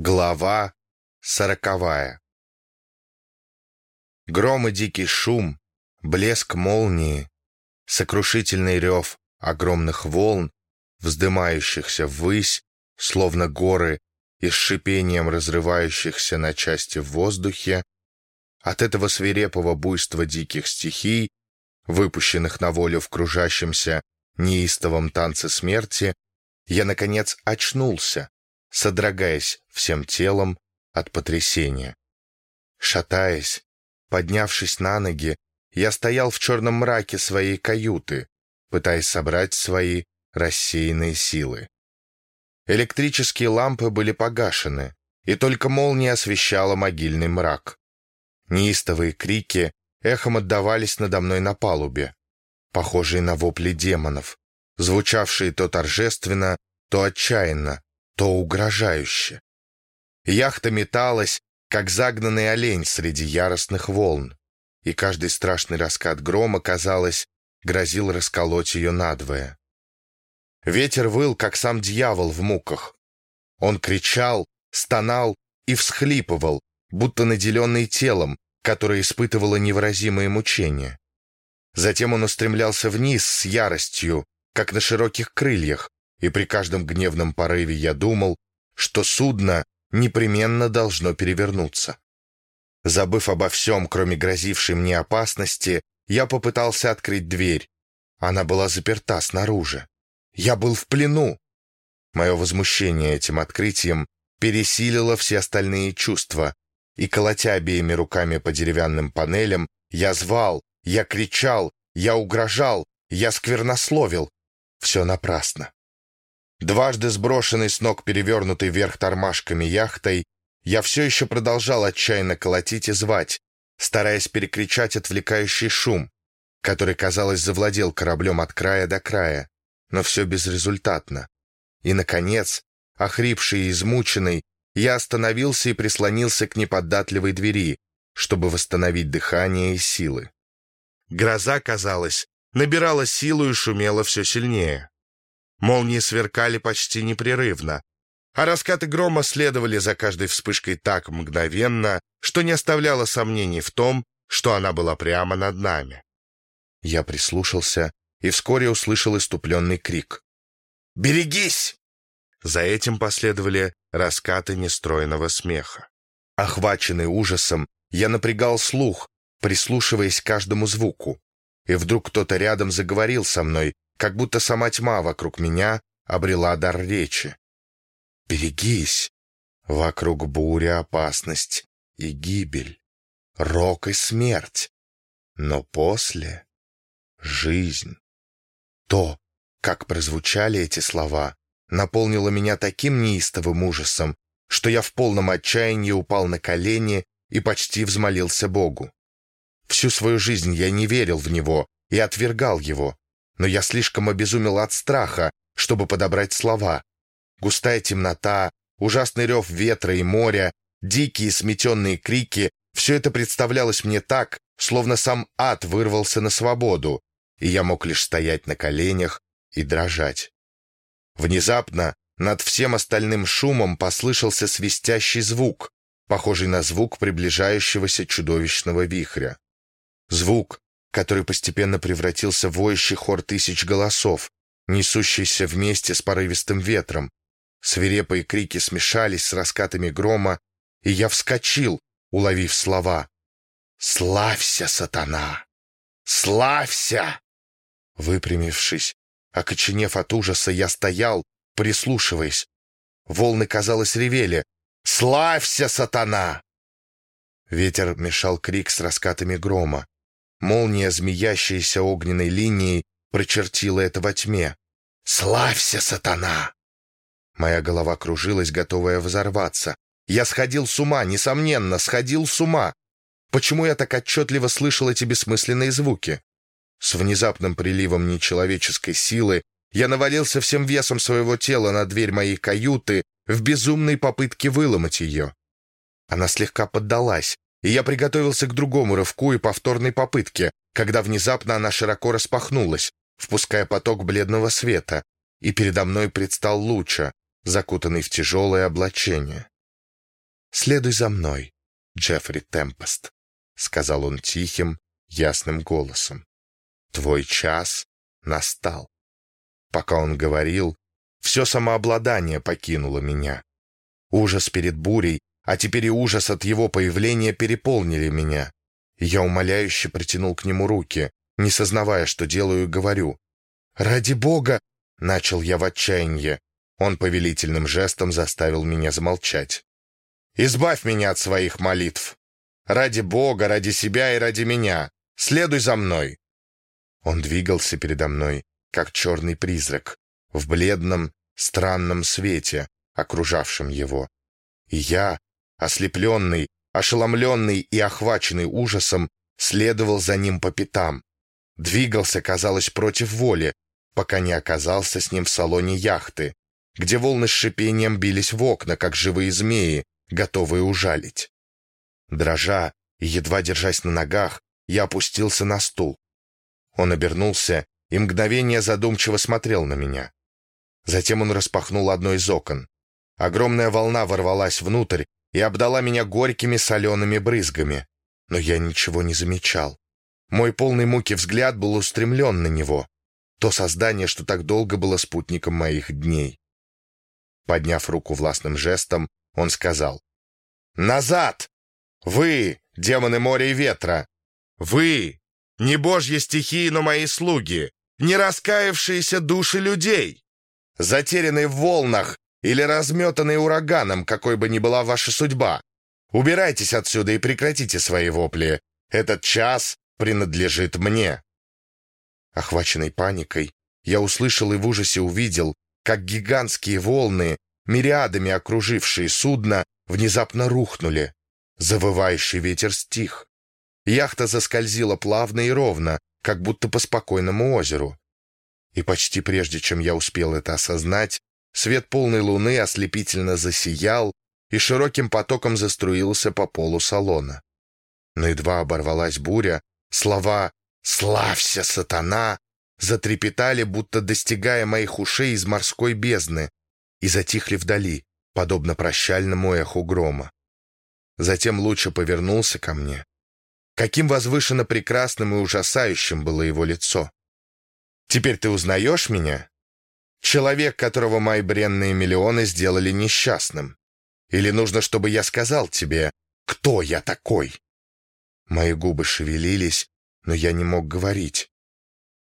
Глава сороковая. Гром и дикий шум, блеск молнии, сокрушительный рев огромных волн, вздымающихся ввысь, словно горы, и с шипением разрывающихся на части в воздухе, от этого свирепого буйства диких стихий, выпущенных на волю в кружащемся неистовом танце смерти, я, наконец, очнулся, содрогаясь всем телом от потрясения. Шатаясь, поднявшись на ноги, я стоял в черном мраке своей каюты, пытаясь собрать свои рассеянные силы. Электрические лампы были погашены, и только молния освещала могильный мрак. Неистовые крики эхом отдавались надо мной на палубе, похожие на вопли демонов, звучавшие то торжественно, то отчаянно, то угрожающе. Яхта металась, как загнанный олень среди яростных волн, и каждый страшный раскат грома, казалось, грозил расколоть ее надвое. Ветер выл, как сам дьявол в муках. Он кричал, стонал и всхлипывал, будто наделенный телом, которое испытывало невыразимые мучения. Затем он устремлялся вниз с яростью, как на широких крыльях, и при каждом гневном порыве я думал, что судно непременно должно перевернуться. Забыв обо всем, кроме грозившей мне опасности, я попытался открыть дверь. Она была заперта снаружи. Я был в плену. Мое возмущение этим открытием пересилило все остальные чувства, и, колотя обеими руками по деревянным панелям, я звал, я кричал, я угрожал, я сквернословил. Все напрасно. Дважды сброшенный с ног перевернутый вверх тормашками яхтой, я все еще продолжал отчаянно колотить и звать, стараясь перекричать отвлекающий шум, который, казалось, завладел кораблем от края до края, но все безрезультатно. И, наконец, охрипший и измученный, я остановился и прислонился к неподатливой двери, чтобы восстановить дыхание и силы. Гроза, казалось, набирала силу и шумела все сильнее. Молнии сверкали почти непрерывно, а раскаты грома следовали за каждой вспышкой так мгновенно, что не оставляло сомнений в том, что она была прямо над нами. Я прислушался и вскоре услышал иступленный крик. «Берегись!» За этим последовали раскаты нестроенного смеха. Охваченный ужасом, я напрягал слух, прислушиваясь к каждому звуку. И вдруг кто-то рядом заговорил со мной, как будто сама тьма вокруг меня обрела дар речи. «Берегись! Вокруг буря, опасность и гибель, рок и смерть, но после — жизнь». То, как прозвучали эти слова, наполнило меня таким неистовым ужасом, что я в полном отчаянии упал на колени и почти взмолился Богу. Всю свою жизнь я не верил в Него и отвергал Его, но я слишком обезумел от страха, чтобы подобрать слова. Густая темнота, ужасный рев ветра и моря, дикие сметенные крики — все это представлялось мне так, словно сам ад вырвался на свободу, и я мог лишь стоять на коленях и дрожать. Внезапно над всем остальным шумом послышался свистящий звук, похожий на звук приближающегося чудовищного вихря. Звук, который постепенно превратился в воющий хор тысяч голосов, несущийся вместе с порывистым ветром. Свирепые крики смешались с раскатами грома, и я вскочил, уловив слова. «Славься, сатана! Славься!» Выпрямившись, окоченев от ужаса, я стоял, прислушиваясь. Волны, казалось, ревели. «Славься, сатана!» Ветер мешал крик с раскатами грома. Молния, змеящаяся огненной линией, прочертила это во тьме. «Славься, сатана!» Моя голова кружилась, готовая взорваться. Я сходил с ума, несомненно, сходил с ума. Почему я так отчетливо слышал эти бессмысленные звуки? С внезапным приливом нечеловеческой силы я навалился всем весом своего тела на дверь моей каюты в безумной попытке выломать ее. Она слегка поддалась, и я приготовился к другому рывку и повторной попытке, когда внезапно она широко распахнулась, впуская поток бледного света, и передо мной предстал Луча, закутанный в тяжелое облачение. «Следуй за мной, Джеффри Темпест», — сказал он тихим, ясным голосом. «Твой час настал». Пока он говорил, все самообладание покинуло меня. Ужас перед бурей, а теперь и ужас от его появления переполнили меня. я умоляюще протянул к нему руки, не сознавая, что делаю и говорю. «Ради Бога!» — начал я в отчаянии. Он повелительным жестом заставил меня замолчать. «Избавь меня от своих молитв! Ради Бога, ради себя и ради меня! Следуй за мной!» Он двигался передо мной, как черный призрак, в бледном, странном свете, окружавшем его. И я, ослепленный, ошеломленный и охваченный ужасом, следовал за ним по пятам. Двигался, казалось, против воли, пока не оказался с ним в салоне яхты, где волны с шипением бились в окна, как живые змеи, готовые ужалить. Дрожа и едва держась на ногах, я опустился на стул. Он обернулся и мгновение задумчиво смотрел на меня. Затем он распахнул одно из окон. Огромная волна ворвалась внутрь и обдала меня горькими солеными брызгами. Но я ничего не замечал. Мой полный муки взгляд был устремлен на него. То создание, что так долго было спутником моих дней. Подняв руку властным жестом, он сказал. «Назад! Вы, демоны моря и ветра! Вы, не божьи стихии, но мои слуги, не раскаявшиеся души людей, затерянные в волнах или разметанные ураганом, какой бы ни была ваша судьба. Убирайтесь отсюда и прекратите свои вопли. Этот час принадлежит мне». Охваченный паникой, я услышал и в ужасе увидел, как гигантские волны, мириадами окружившие судно, внезапно рухнули. Завывающий ветер стих. Яхта заскользила плавно и ровно, как будто по спокойному озеру. И почти прежде, чем я успел это осознать, свет полной луны ослепительно засиял и широким потоком заструился по полу салона. Но едва оборвалась буря, слова «Славься, сатана!» затрепетали, будто достигая моих ушей из морской бездны, и затихли вдали, подобно прощальному эху грома. Затем лучше повернулся ко мне. Каким возвышенно прекрасным и ужасающим было его лицо. Теперь ты узнаешь меня? Человек, которого мои бренные миллионы сделали несчастным. Или нужно, чтобы я сказал тебе, кто я такой?» Мои губы шевелились, но я не мог говорить.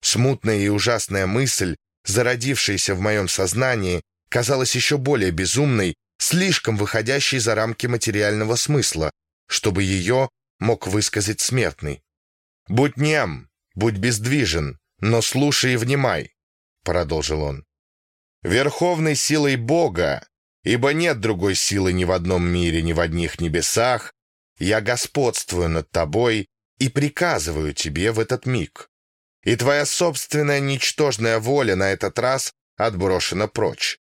Смутная и ужасная мысль, зародившаяся в моем сознании, казалась еще более безумной, слишком выходящей за рамки материального смысла, чтобы ее мог высказать смертный. «Будь нем, будь бездвижен, но слушай и внимай», — продолжил он. «Верховной силой Бога, ибо нет другой силы ни в одном мире, ни в одних небесах, я господствую над тобой и приказываю тебе в этот миг. И твоя собственная ничтожная воля на этот раз отброшена прочь.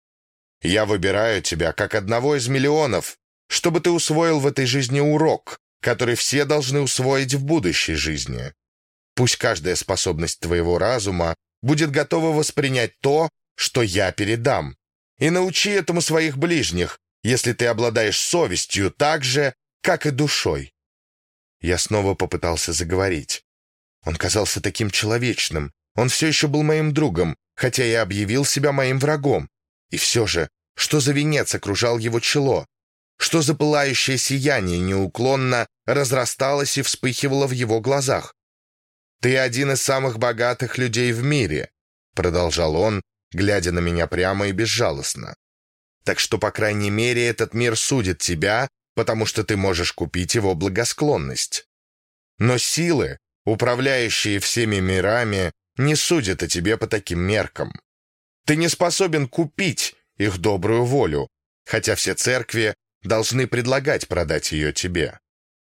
Я выбираю тебя как одного из миллионов, чтобы ты усвоил в этой жизни урок, который все должны усвоить в будущей жизни. Пусть каждая способность твоего разума будет готова воспринять то, что я передам. И научи этому своих ближних, если ты обладаешь совестью так же, как и душой. Я снова попытался заговорить. Он казался таким человечным. Он все еще был моим другом, хотя я объявил себя моим врагом. И все же, что за венец окружал его чело? Что за пылающее сияние неуклонно разрасталось и вспыхивало в его глазах? «Ты один из самых богатых людей в мире», — продолжал он, глядя на меня прямо и безжалостно. «Так что, по крайней мере, этот мир судит тебя, потому что ты можешь купить его благосклонность. Но силы, управляющие всеми мирами, не судят о тебе по таким меркам. Ты не способен купить их добрую волю, хотя все церкви должны предлагать продать ее тебе.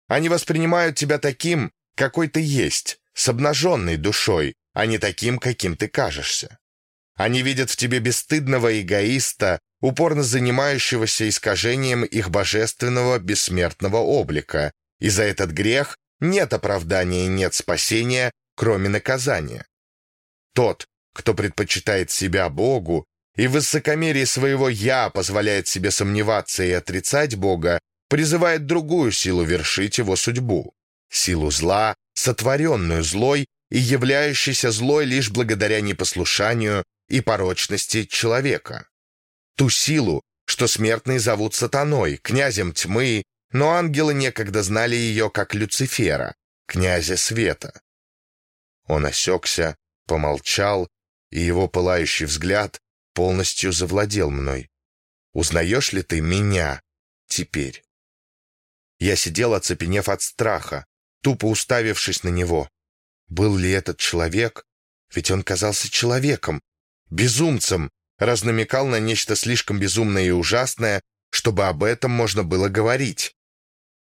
Они воспринимают тебя таким, какой ты есть, с обнаженной душой, а не таким, каким ты кажешься. Они видят в тебе бесстыдного эгоиста, упорно занимающегося искажением их божественного бессмертного облика, и за этот грех нет оправдания и нет спасения, кроме наказания. Тот, кто предпочитает себя Богу и в высокомерии своего «я» позволяет себе сомневаться и отрицать Бога, призывает другую силу вершить его судьбу. Силу зла, сотворенную злой и являющейся злой лишь благодаря непослушанию и порочности человека. Ту силу, что смертные зовут сатаной, князем тьмы, но ангелы некогда знали ее как Люцифера, князя света. Он осекся, помолчал, и его пылающий взгляд полностью завладел мной. «Узнаешь ли ты меня теперь?» Я сидел, оцепенев от страха, тупо уставившись на него. Был ли этот человек? Ведь он казался человеком, безумцем, раз намекал на нечто слишком безумное и ужасное, чтобы об этом можно было говорить.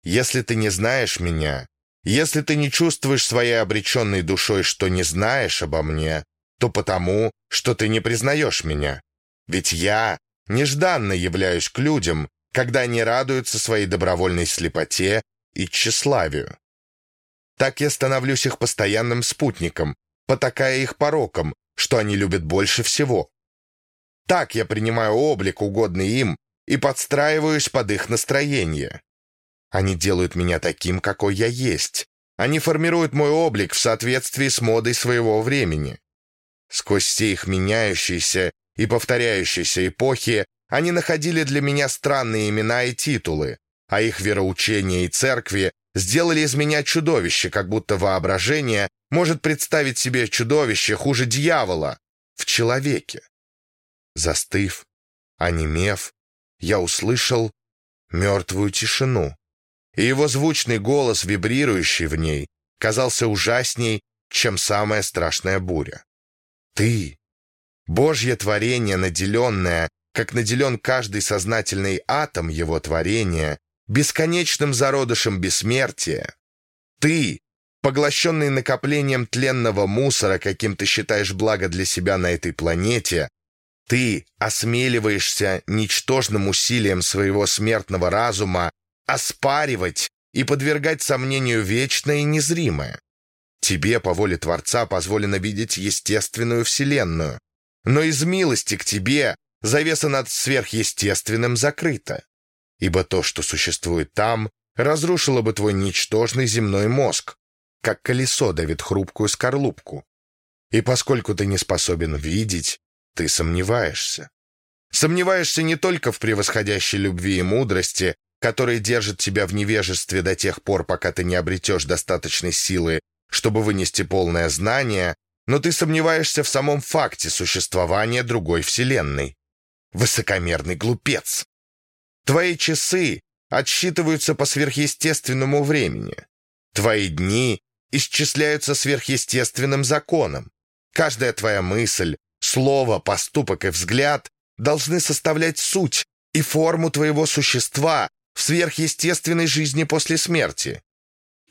Если ты не знаешь меня, если ты не чувствуешь своей обреченной душой, что не знаешь обо мне, то потому, что ты не признаешь меня. Ведь я нежданно являюсь к людям, когда они радуются своей добровольной слепоте и тщеславию. Так я становлюсь их постоянным спутником, потакая их порокам, что они любят больше всего. Так я принимаю облик, угодный им, и подстраиваюсь под их настроение. Они делают меня таким, какой я есть. Они формируют мой облик в соответствии с модой своего времени. Сквозь все их меняющиеся и повторяющиеся эпохи они находили для меня странные имена и титулы, а их вероучения и церкви сделали из меня чудовище, как будто воображение может представить себе чудовище хуже дьявола в человеке. Застыв, онемев, я услышал мертвую тишину, и его звучный голос, вибрирующий в ней, казался ужасней, чем самая страшная буря. Ты, Божье творение, наделенное, как наделен каждый сознательный атом его творения, бесконечным зародышем бессмертия. Ты, поглощенный накоплением тленного мусора, каким ты считаешь благо для себя на этой планете, ты осмеливаешься ничтожным усилием своего смертного разума оспаривать и подвергать сомнению вечное и незримое. Тебе, по воле Творца, позволено видеть естественную Вселенную, но из милости к тебе завеса над сверхъестественным закрыта ибо то, что существует там, разрушило бы твой ничтожный земной мозг, как колесо давит хрупкую скорлупку. И поскольку ты не способен видеть, ты сомневаешься. Сомневаешься не только в превосходящей любви и мудрости, которые держат тебя в невежестве до тех пор, пока ты не обретешь достаточной силы, чтобы вынести полное знание, но ты сомневаешься в самом факте существования другой вселенной. Высокомерный глупец. Твои часы отсчитываются по сверхъестественному времени. Твои дни исчисляются сверхъестественным законом. Каждая твоя мысль, слово, поступок и взгляд должны составлять суть и форму твоего существа в сверхъестественной жизни после смерти.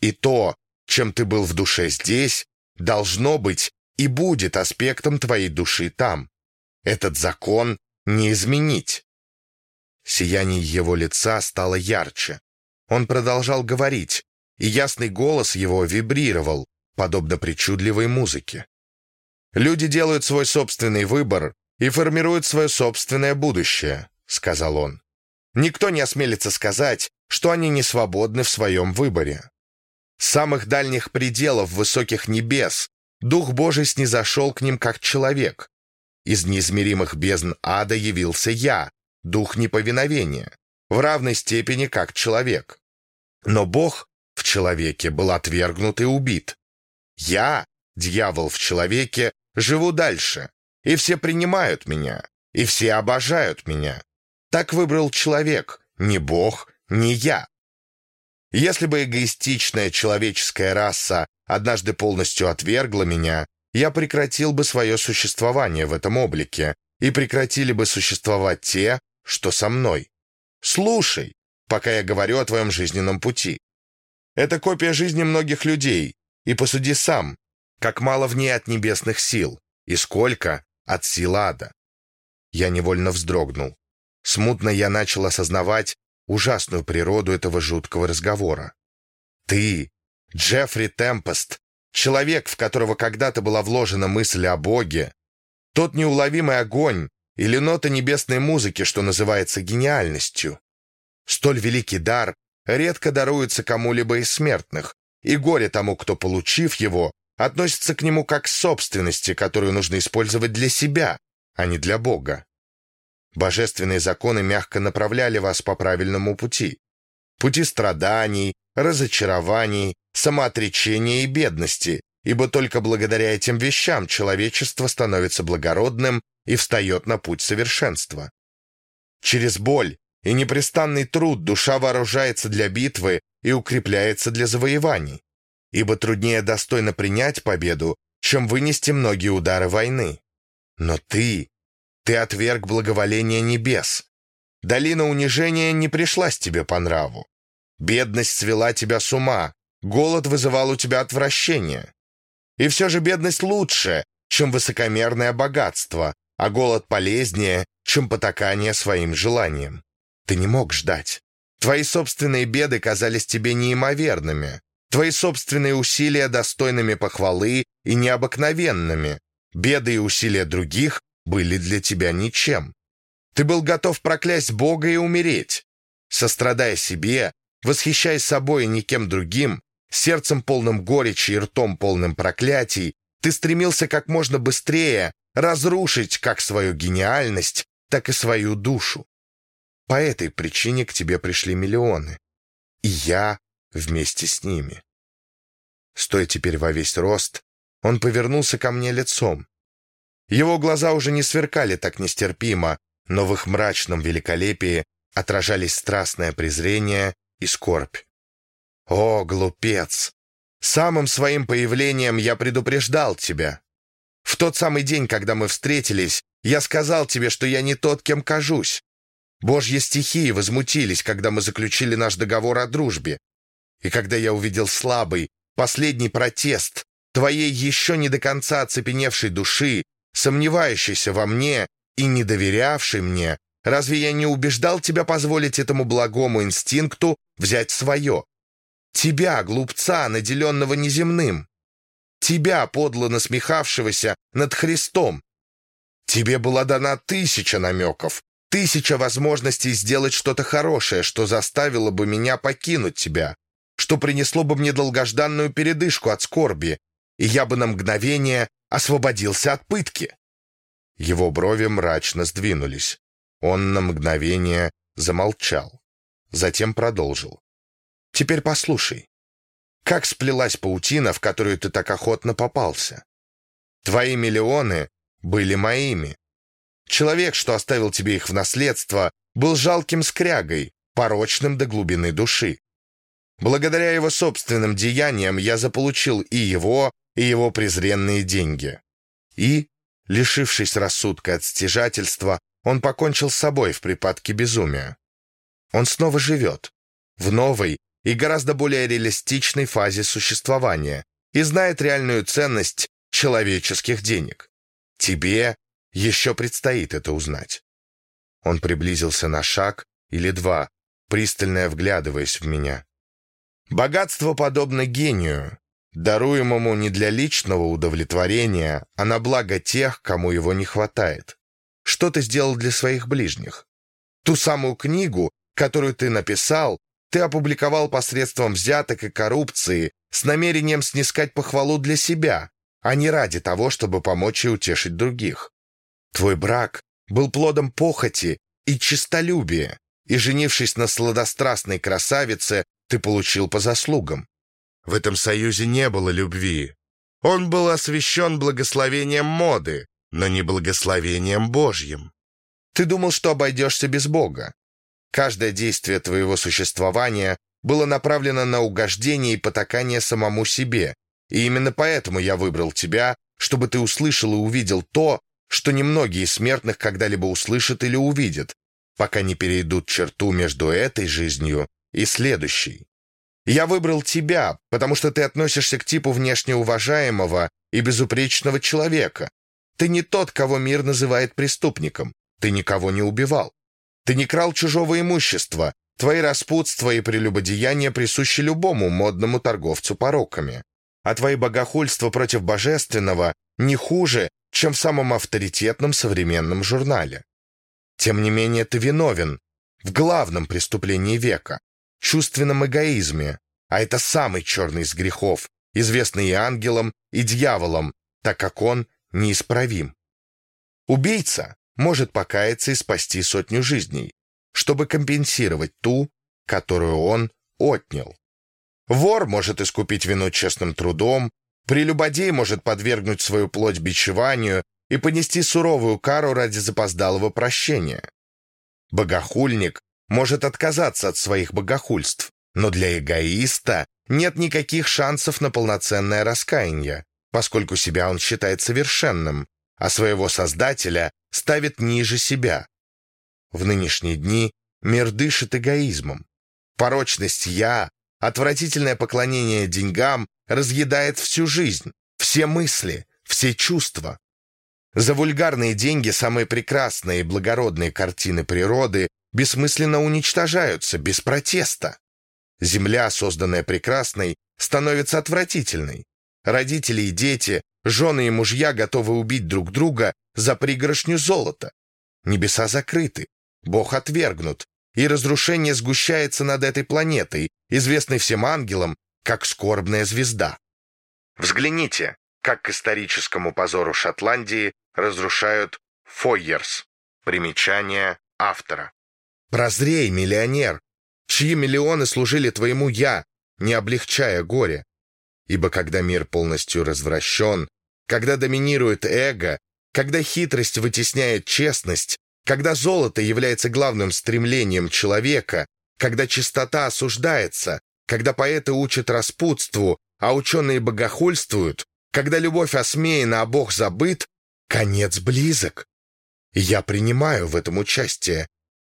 И то, чем ты был в душе здесь, должно быть и будет аспектом твоей души там. Этот закон не изменить. Сияние его лица стало ярче. Он продолжал говорить, и ясный голос его вибрировал, подобно причудливой музыке. «Люди делают свой собственный выбор и формируют свое собственное будущее», — сказал он. «Никто не осмелится сказать, что они не свободны в своем выборе. С самых дальних пределов высоких небес Дух Божий снизошел к ним как человек. Из неизмеримых бездн ада явился я, дух неповиновения, в равной степени как человек. Но Бог в человеке был отвергнут и убит. Я, дьявол в человеке, живу дальше, и все принимают меня, и все обожают меня. Так выбрал человек, не Бог, не я. Если бы эгоистичная человеческая раса однажды полностью отвергла меня, я прекратил бы свое существование в этом облике, и прекратили бы существовать те, что со мной. Слушай, пока я говорю о твоем жизненном пути. Это копия жизни многих людей, и посуди сам, как мало в ней от небесных сил, и сколько от сил ада. Я невольно вздрогнул. Смутно я начал осознавать ужасную природу этого жуткого разговора. Ты, Джеффри Темпест, человек, в которого когда-то была вложена мысль о Боге, тот неуловимый огонь, или нота небесной музыки, что называется гениальностью. Столь великий дар редко даруется кому-либо из смертных, и горе тому, кто, получив его, относится к нему как к собственности, которую нужно использовать для себя, а не для Бога. Божественные законы мягко направляли вас по правильному пути. Пути страданий, разочарований, самоотречения и бедности, ибо только благодаря этим вещам человечество становится благородным и встает на путь совершенства. Через боль и непрестанный труд душа вооружается для битвы и укрепляется для завоеваний, ибо труднее достойно принять победу, чем вынести многие удары войны. Но ты, ты отверг благоволение небес. Долина унижения не пришлась тебе по нраву. Бедность свела тебя с ума, голод вызывал у тебя отвращение. И все же бедность лучше, чем высокомерное богатство, а голод полезнее, чем потакание своим желаниям. Ты не мог ждать. Твои собственные беды казались тебе неимоверными. Твои собственные усилия достойными похвалы и необыкновенными. Беды и усилия других были для тебя ничем. Ты был готов проклясть Бога и умереть. Сострадая себе, восхищаясь собой и никем другим, сердцем полным горечи и ртом полным проклятий, ты стремился как можно быстрее разрушить как свою гениальность, так и свою душу. По этой причине к тебе пришли миллионы. И я вместе с ними. Стоя теперь во весь рост, он повернулся ко мне лицом. Его глаза уже не сверкали так нестерпимо, но в их мрачном великолепии отражались страстное презрение и скорбь. «О, глупец! Самым своим появлением я предупреждал тебя. В тот самый день, когда мы встретились, я сказал тебе, что я не тот, кем кажусь. Божьи стихии возмутились, когда мы заключили наш договор о дружбе. И когда я увидел слабый, последний протест твоей еще не до конца оцепеневшей души, сомневающейся во мне и не доверявшей мне, разве я не убеждал тебя позволить этому благому инстинкту взять свое? Тебя, глупца, наделенного неземным. Тебя, подло насмехавшегося над Христом. Тебе была дана тысяча намеков, Тысяча возможностей сделать что-то хорошее, что заставило бы меня покинуть тебя, что принесло бы мне долгожданную передышку от скорби, и я бы на мгновение освободился от пытки. Его брови мрачно сдвинулись. Он на мгновение замолчал. Затем продолжил. «Теперь послушай. Как сплелась паутина, в которую ты так охотно попался? Твои миллионы были моими, Человек, что оставил тебе их в наследство, был жалким скрягой, порочным до глубины души. Благодаря его собственным деяниям я заполучил и его, и его презренные деньги. И, лишившись рассудка от стяжательства, он покончил с собой в припадке безумия. Он снова живет, в новой и гораздо более реалистичной фазе существования и знает реальную ценность человеческих денег. Тебе еще предстоит это узнать. Он приблизился на шаг или два, пристально вглядываясь в меня. Богатство подобно гению, даруемому не для личного удовлетворения, а на благо тех, кому его не хватает. Что ты сделал для своих ближних? Ту самую книгу, которую ты написал, ты опубликовал посредством взяток и коррупции с намерением снискать похвалу для себя, а не ради того, чтобы помочь и утешить других. Твой брак был плодом похоти и честолюбия, и, женившись на сладострастной красавице, ты получил по заслугам. В этом союзе не было любви. Он был освящен благословением моды, но не благословением Божьим. Ты думал, что обойдешься без Бога. Каждое действие твоего существования было направлено на угождение и потакание самому себе, и именно поэтому я выбрал тебя, чтобы ты услышал и увидел то, что немногие смертных когда-либо услышат или увидят, пока не перейдут черту между этой жизнью и следующей. Я выбрал тебя, потому что ты относишься к типу внешне уважаемого и безупречного человека. Ты не тот, кого мир называет преступником. Ты никого не убивал. Ты не крал чужого имущества. Твои распутства и прелюбодеяния присущи любому модному торговцу пороками. А твои богохульства против божественного не хуже, чем в самом авторитетном современном журнале. Тем не менее ты виновен, в главном преступлении века — чувственном эгоизме, а это самый черный из грехов, известный и ангелам, и дьяволам, так как он неисправим. Убийца может покаяться и спасти сотню жизней, чтобы компенсировать ту, которую он отнял. Вор может искупить вину честным трудом, прелюбодей может подвергнуть свою плоть бичеванию и понести суровую кару ради запоздалого прощения. Богохульник может отказаться от своих богохульств, но для эгоиста нет никаких шансов на полноценное раскаяние, поскольку себя он считает совершенным, а своего Создателя ставит ниже себя. В нынешние дни мир дышит эгоизмом. Порочность «я», отвратительное поклонение деньгам разъедает всю жизнь, все мысли, все чувства. За вульгарные деньги самые прекрасные и благородные картины природы бессмысленно уничтожаются, без протеста. Земля, созданная прекрасной, становится отвратительной. Родители и дети, жены и мужья готовы убить друг друга за пригоршню золота. Небеса закрыты, Бог отвергнут, и разрушение сгущается над этой планетой, известной всем ангелам, как скорбная звезда. Взгляните, как к историческому позору Шотландии разрушают Фойерс. Примечание автора. Прозрей, миллионер, чьи миллионы служили твоему «я», не облегчая горе. Ибо когда мир полностью развращен, когда доминирует эго, когда хитрость вытесняет честность, когда золото является главным стремлением человека, когда чистота осуждается, когда поэты учат распутству, а ученые богохульствуют, когда любовь осмеяна, а Бог забыт, конец близок. Я принимаю в этом участие,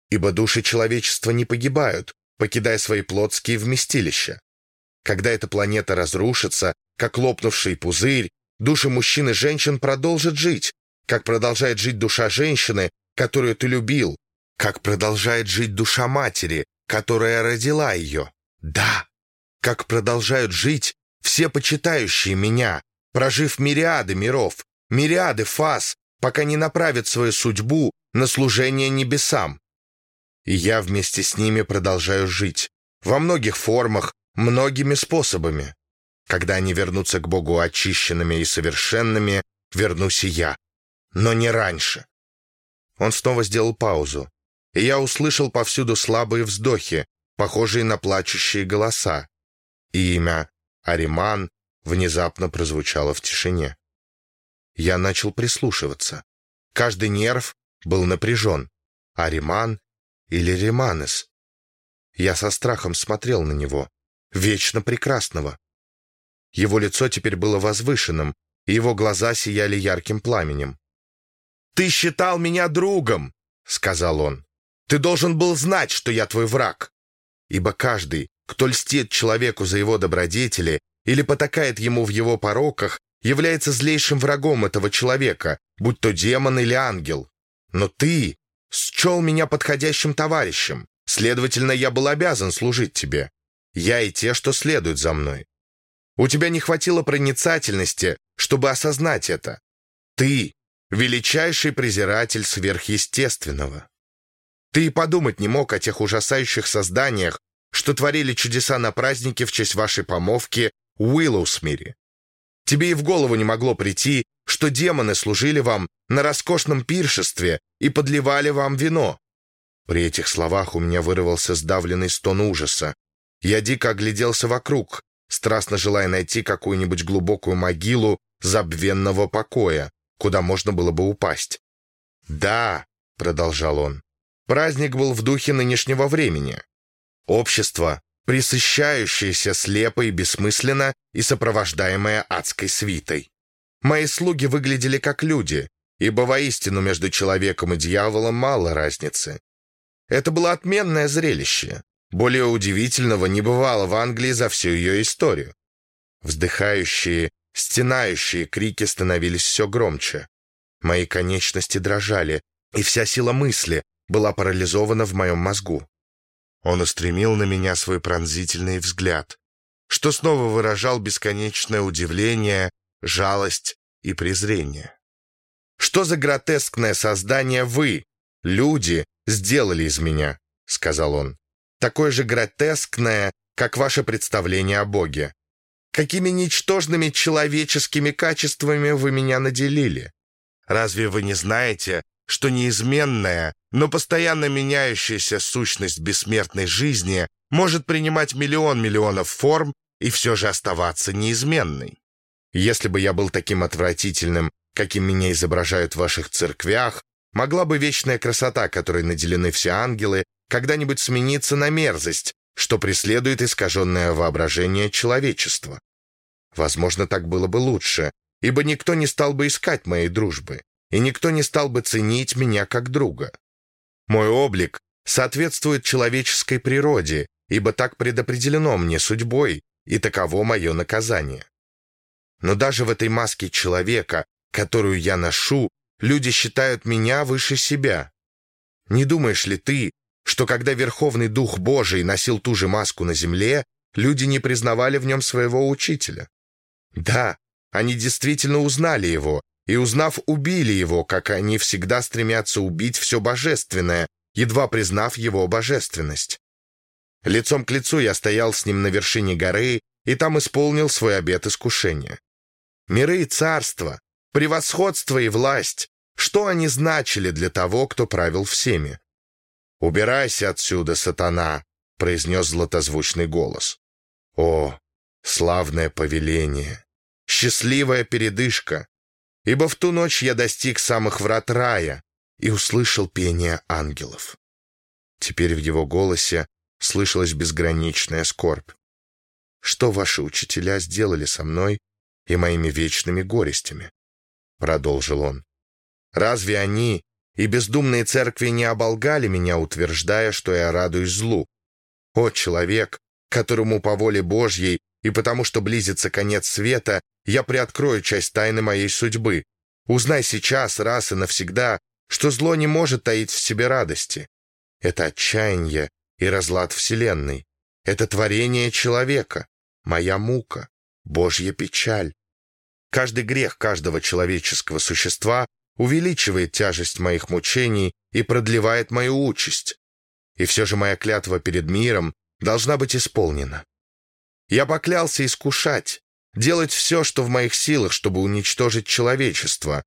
ибо души человечества не погибают, покидая свои плотские вместилища. Когда эта планета разрушится, как лопнувший пузырь, души мужчин и женщин продолжат жить, как продолжает жить душа женщины, которую ты любил, как продолжает жить душа матери, которая родила ее. Да, как продолжают жить все почитающие меня, прожив мириады миров, мириады фаз, пока не направят свою судьбу на служение небесам. И я вместе с ними продолжаю жить, во многих формах, многими способами. Когда они вернутся к Богу очищенными и совершенными, вернусь и я. Но не раньше. Он снова сделал паузу, и я услышал повсюду слабые вздохи, похожие на плачущие голоса. И имя Ариман внезапно прозвучало в тишине. Я начал прислушиваться. Каждый нерв был напряжен. Ариман или Риманес? Я со страхом смотрел на него, вечно прекрасного. Его лицо теперь было возвышенным, и его глаза сияли ярким пламенем. «Ты считал меня другом», — сказал он. «Ты должен был знать, что я твой враг. Ибо каждый, кто льстит человеку за его добродетели или потакает ему в его пороках, является злейшим врагом этого человека, будь то демон или ангел. Но ты счел меня подходящим товарищем, следовательно, я был обязан служить тебе. Я и те, что следуют за мной. У тебя не хватило проницательности, чтобы осознать это. Ты величайший презиратель сверхъестественного. Ты и подумать не мог о тех ужасающих созданиях, что творили чудеса на празднике в честь вашей помолвки в Уиллоусмире. Тебе и в голову не могло прийти, что демоны служили вам на роскошном пиршестве и подливали вам вино. При этих словах у меня вырвался сдавленный стон ужаса. Я дико огляделся вокруг, страстно желая найти какую-нибудь глубокую могилу забвенного покоя куда можно было бы упасть. «Да», — продолжал он, — «праздник был в духе нынешнего времени. Общество, присыщающееся слепо и бессмысленно и сопровождаемое адской свитой. Мои слуги выглядели как люди, ибо воистину между человеком и дьяволом мало разницы. Это было отменное зрелище. Более удивительного не бывало в Англии за всю ее историю. Вздыхающие Стенающие крики становились все громче. Мои конечности дрожали, и вся сила мысли была парализована в моем мозгу. Он устремил на меня свой пронзительный взгляд, что снова выражал бесконечное удивление, жалость и презрение. «Что за гротескное создание вы, люди, сделали из меня?» — сказал он. «Такое же гротескное, как ваше представление о Боге. Какими ничтожными человеческими качествами вы меня наделили? Разве вы не знаете, что неизменная, но постоянно меняющаяся сущность бессмертной жизни может принимать миллион миллионов форм и все же оставаться неизменной? Если бы я был таким отвратительным, каким меня изображают в ваших церквях, могла бы вечная красота, которой наделены все ангелы, когда-нибудь смениться на мерзость, что преследует искаженное воображение человечества. Возможно, так было бы лучше, ибо никто не стал бы искать моей дружбы, и никто не стал бы ценить меня как друга. Мой облик соответствует человеческой природе, ибо так предопределено мне судьбой, и таково мое наказание. Но даже в этой маске человека, которую я ношу, люди считают меня выше себя. Не думаешь ли ты, что когда Верховный Дух Божий носил ту же маску на земле, люди не признавали в нем своего учителя? Да, они действительно узнали его, и, узнав, убили его, как они всегда стремятся убить все божественное, едва признав его божественность. Лицом к лицу я стоял с ним на вершине горы и там исполнил свой обет искушения. Миры и царства, превосходство и власть, что они значили для того, кто правил всеми? «Убирайся отсюда, сатана!» — произнес златозвучный голос. «О, славное повеление! Счастливая передышка! Ибо в ту ночь я достиг самых врат рая и услышал пение ангелов». Теперь в его голосе слышалась безграничная скорбь. «Что ваши учителя сделали со мной и моими вечными горестями?» — продолжил он. «Разве они и бездумные церкви не оболгали меня, утверждая, что я радуюсь злу. О, человек, которому по воле Божьей и потому что близится конец света, я приоткрою часть тайны моей судьбы. Узнай сейчас, раз и навсегда, что зло не может таить в себе радости. Это отчаяние и разлад Вселенной. Это творение человека, моя мука, Божья печаль. Каждый грех каждого человеческого существа увеличивает тяжесть моих мучений и продлевает мою участь. И все же моя клятва перед миром должна быть исполнена. Я поклялся искушать, делать все, что в моих силах, чтобы уничтожить человечество.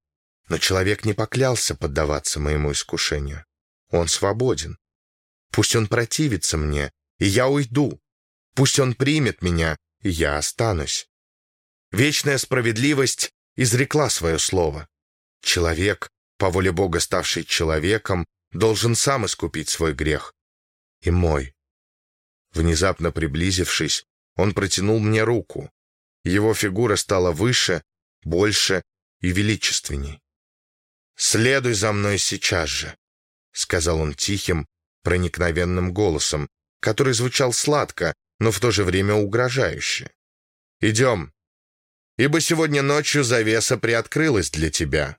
Но человек не поклялся поддаваться моему искушению. Он свободен. Пусть он противится мне, и я уйду. Пусть он примет меня, и я останусь. Вечная справедливость изрекла свое слово. Человек, по воле Бога ставший человеком, должен сам искупить свой грех. И мой. Внезапно приблизившись, он протянул мне руку. Его фигура стала выше, больше и величественней. «Следуй за мной сейчас же», — сказал он тихим, проникновенным голосом, который звучал сладко, но в то же время угрожающе. «Идем, ибо сегодня ночью завеса приоткрылась для тебя.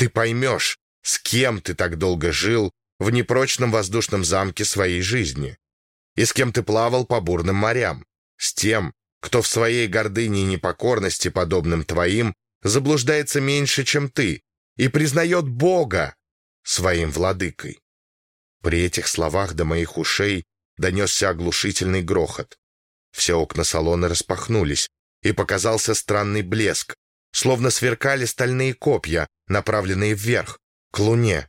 Ты поймешь, с кем ты так долго жил в непрочном воздушном замке своей жизни. И с кем ты плавал по бурным морям. С тем, кто в своей гордыне и непокорности, подобным твоим, заблуждается меньше, чем ты, и признает Бога своим владыкой. При этих словах до моих ушей донесся оглушительный грохот. Все окна салона распахнулись, и показался странный блеск, словно сверкали стальные копья, направленные вверх, к луне.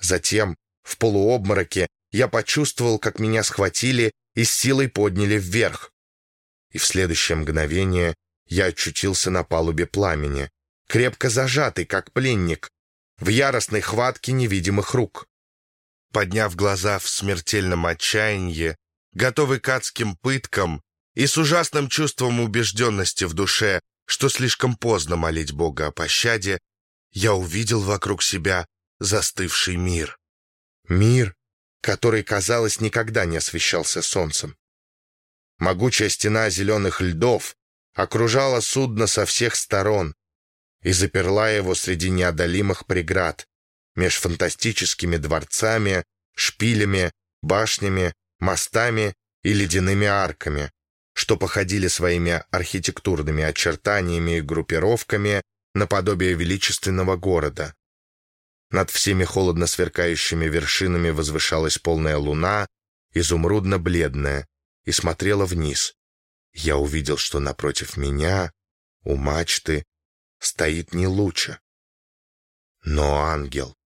Затем, в полуобмороке, я почувствовал, как меня схватили и с силой подняли вверх. И в следующее мгновение я очутился на палубе пламени, крепко зажатый, как пленник, в яростной хватке невидимых рук. Подняв глаза в смертельном отчаянии, готовый к адским пыткам и с ужасным чувством убежденности в душе, что слишком поздно молить Бога о пощаде, я увидел вокруг себя застывший мир. Мир, который, казалось, никогда не освещался солнцем. Могучая стена зеленых льдов окружала судно со всех сторон и заперла его среди неодолимых преград меж фантастическими дворцами, шпилями, башнями, мостами и ледяными арками, что походили своими архитектурными очертаниями и группировками наподобие величественного города. Над всеми холодно сверкающими вершинами возвышалась полная луна, изумрудно-бледная, и смотрела вниз. Я увидел, что напротив меня, у мачты, стоит не лучше, но ангел.